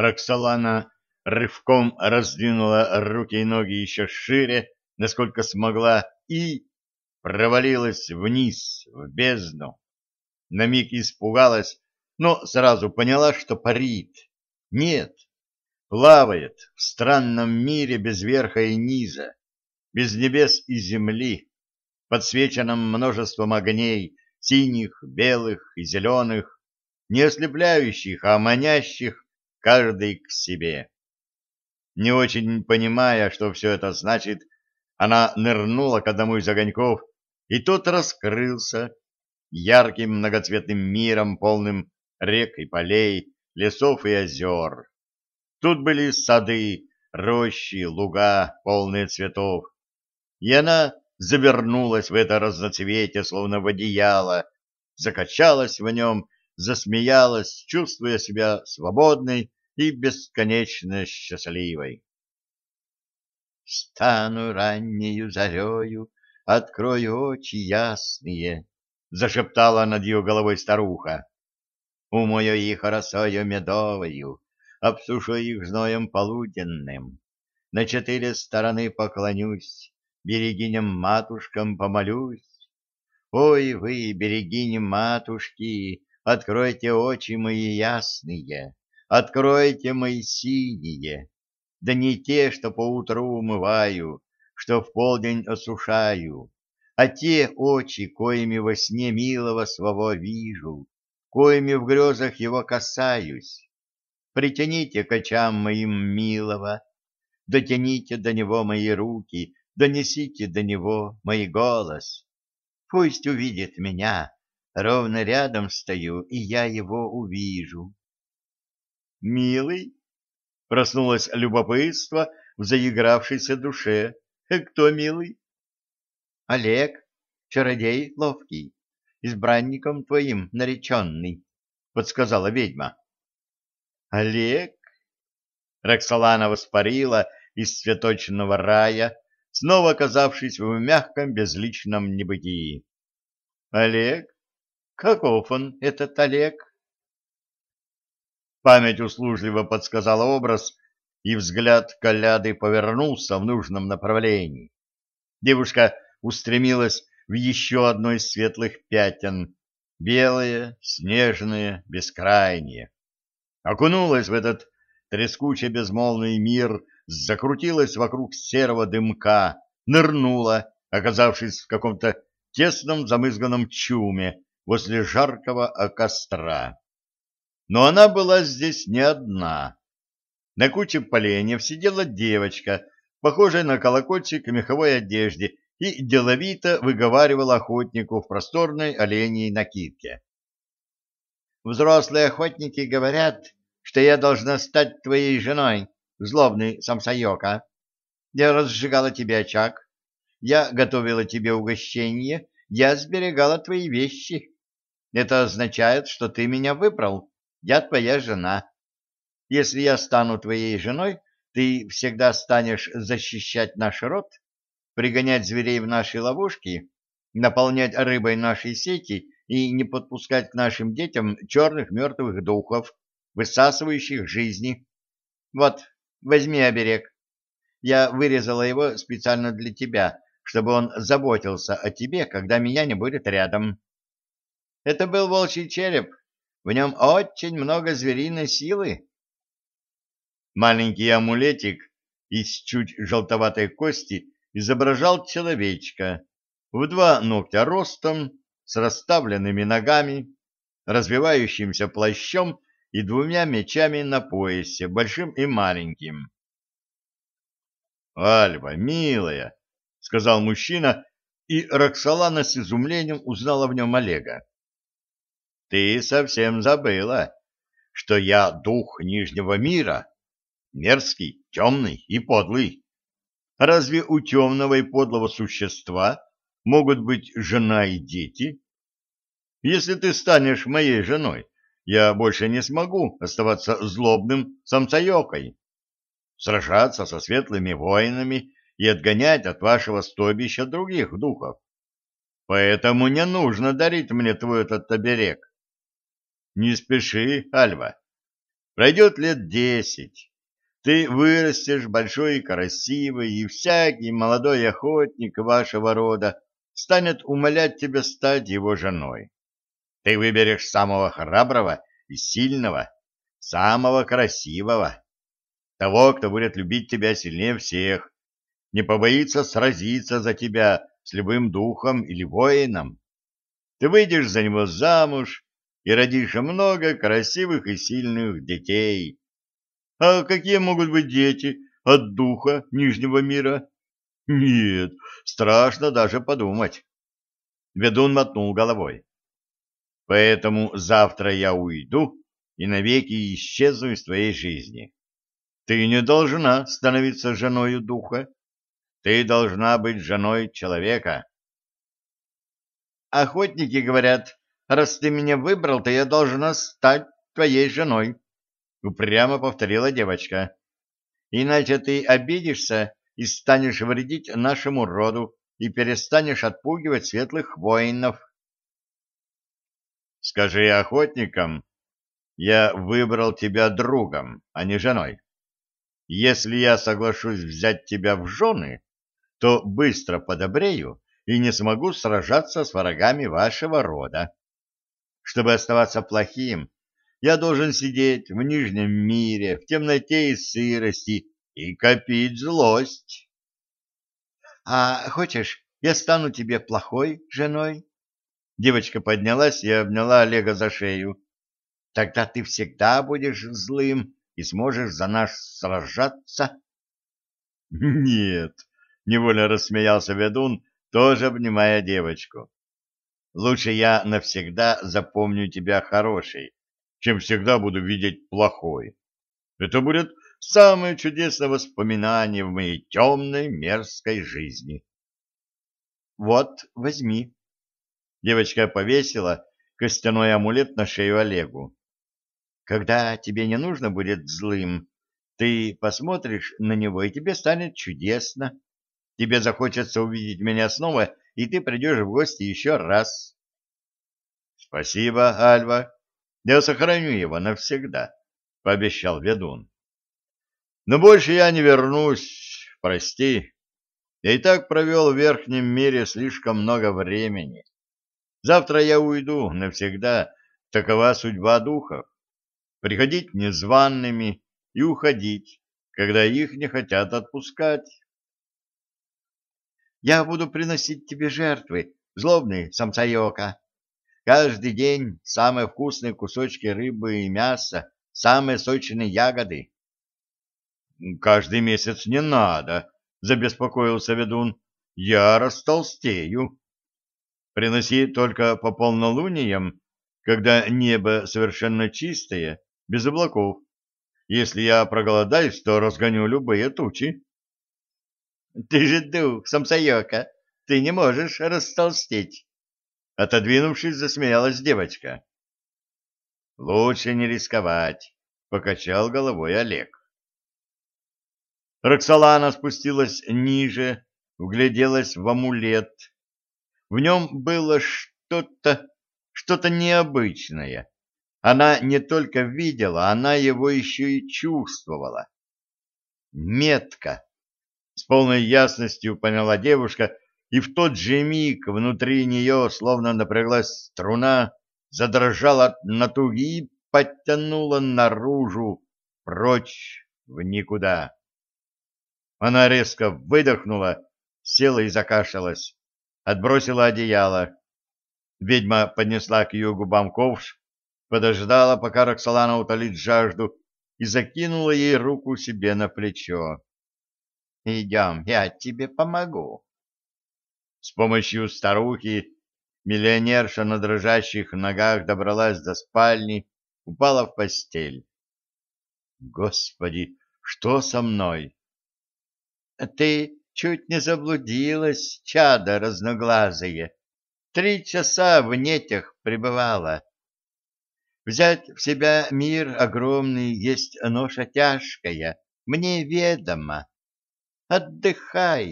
Роксолана рывком раздвинула руки и ноги еще шире, насколько смогла, и провалилась вниз, в бездну. На миг испугалась, но сразу поняла, что парит. Нет, плавает в странном мире без верха и низа, без небес и земли, подсвеченном множеством огней, синих, белых и зеленых, не ослепляющих, а манящих каждый к себе. Не очень понимая, что все это значит, она нырнула к одному из огоньков, и тот раскрылся ярким многоцветным миром, полным рек и полей, лесов и озер. Тут были сады, рощи, луга, полные цветов. И она завернулась в это разноцветие, словно в одеяло, закачалась в нем, засмеялась, чувствуя себя свободной и бесконечно счастливой. «Стану раннею зарею, открою очи ясные», — зашептала над ее головой старуха. «Умою их росою медовою, обсушу их зноем полуденным, на четыре стороны поклонюсь, берегиням-матушкам помолюсь. Ой вы, берегини-матушки, откройте очи мои ясные, откройте мои синие, да не те, что поутру умываю, что в полдень осушаю, а те очи, коими во сне милого своего вижу, коими в грезах его касаюсь. Притяните к очам моим милого, дотяните до него мои руки, донесите до него мой голос. Пусть увидит меня, ровно рядом стою, и я его увижу. Милый, проснулось любопытство в заигравшейся душе. Кто милый? Олег, чародей ловкий, избранником твоим нареченный, подсказала ведьма. Олег? Роксолана воспарила из цветочного рая, снова оказавшись в мягком безличном небытии. Олег? Каков он, этот Олег? Память услужливо подсказала образ, и взгляд Коляды повернулся в нужном направлении. Девушка устремилась в еще одно из светлых пятен, белое, снежное, бескрайнее. Окунулась в этот трескучий безмолвный мир, закрутилась вокруг серого дымка, нырнула, оказавшись в каком-то тесном замызганном чуме возле жаркого костра. Но она была здесь не одна. На куче поленьев сидела девочка, похожая на колокольчик в меховой одежде, и деловито выговаривала охотнику в просторной оленьей накидке. «Взрослые охотники говорят, что я должна стать твоей женой, злобный самсайока. Я разжигала тебе очаг, я готовила тебе угощение, я сберегала твои вещи. Это означает, что ты меня выбрал, я твоя жена. Если я стану твоей женой, ты всегда станешь защищать наш род, пригонять зверей в наши ловушки, наполнять рыбой наши сети и не подпускать к нашим детям черных мертвых духов, высасывающих жизни. Вот, возьми оберег. Я вырезала его специально для тебя, чтобы он заботился о тебе, когда меня не будет рядом. Это был волчий череп, в нем очень много звериной силы. Маленький амулетик из чуть желтоватой кости изображал человечка в два ногтя ростом, с расставленными ногами, развивающимся плащом и двумя мечами на поясе, большим и маленьким. «Альва, милая!» — сказал мужчина, и Роксолана с изумлением узнала в нем Олега. «Ты совсем забыла, что я дух Нижнего мира, мерзкий, темный и подлый. Разве у темного и подлого существа могут быть жена и дети? Если ты станешь моей женой, я больше не смогу оставаться злобным самцаёкой, сражаться со светлыми воинами и отгонять от вашего стойбища других духов. Поэтому не нужно дарить мне твой этот оберег. Не спеши, Альва. Пройдет лет десять. Ты вырастешь большой и красивый, и всякий молодой охотник вашего рода станет умолять тебя стать его женой. Ты выберешь самого храброго и сильного, самого красивого, того, кто будет любить тебя сильнее всех, не побоится сразиться за тебя с любым духом или воином. Ты выйдешь за него замуж и родишь много красивых и сильных детей. А какие могут быть дети от духа Нижнего мира? Нет, страшно даже подумать. Ведун мотнул головой. Поэтому завтра я уйду и навеки исчезну из твоей жизни. Ты не должна становиться женой духа. Ты должна быть женой человека. Охотники говорят, раз ты меня выбрал, то я должна стать твоей женой, — упрямо повторила девочка. Иначе ты обидишься и станешь вредить нашему роду и перестанешь отпугивать светлых воинов. Скажи охотникам, я выбрал тебя другом, а не женой. Если я соглашусь взять тебя в жены, то быстро подобрею и не смогу сражаться с врагами вашего рода. Чтобы оставаться плохим, я должен сидеть в Нижнем мире, в темноте и сырости и копить злость. — А хочешь, я стану тебе плохой женой? Девочка поднялась и обняла Олега за шею. — Тогда ты всегда будешь злым и сможешь за нас сражаться? — Нет, — невольно рассмеялся ведун, тоже обнимая девочку. Лучше я навсегда запомню тебя хорошей, чем всегда буду видеть плохой. Это будет самое чудесное воспоминание в моей темной, мерзкой жизни. Вот, возьми. Девочка повесила костяной амулет на шею Олегу. Когда тебе не нужно будет злым, ты посмотришь на него, и тебе станет чудесно. Тебе захочется увидеть меня снова и ты придешь в гости еще раз. — Спасибо, Альва. Я сохраню его навсегда, — пообещал ведун. — Но больше я не вернусь, прости. Я и так провел в верхнем мире слишком много времени. Завтра я уйду навсегда, такова судьба духов. Приходить незваными и уходить, когда их не хотят отпускать. Я буду приносить тебе жертвы, злобный самсайока. Каждый день самые вкусные кусочки рыбы и мяса, самые сочные ягоды. Каждый месяц не надо, забеспокоился ведун. Я растолстею. Приноси только по полнолуниям, когда небо совершенно чистое, без облаков. Если я проголодаюсь, то разгоню любые тучи. Ты же дух, самсайока, ты не можешь растолстеть. Отодвинувшись, засмеялась девочка. Лучше не рисковать, покачал головой Олег. Роксолана спустилась ниже, вгляделась в амулет. В нем было что-то, что-то необычное. Она не только видела, она его еще и чувствовала. Метка с полной ясностью поняла девушка, и в тот же миг внутри нее, словно напряглась струна, задрожала от натуги и подтянула наружу, прочь в никуда. Она резко выдохнула, села и закашлялась, отбросила одеяло. Ведьма поднесла к ее губам ковш, подождала, пока Роксолана утолит жажду, и закинула ей руку себе на плечо. Идем, я тебе помогу. С помощью старухи миллионерша на дрожащих ногах добралась до спальни, упала в постель. Господи, что со мной? Ты чуть не заблудилась, чада разноглазые. Три часа в нетях пребывала. Взять в себя мир огромный есть ноша тяжкая, мне ведомо. Отдыхай.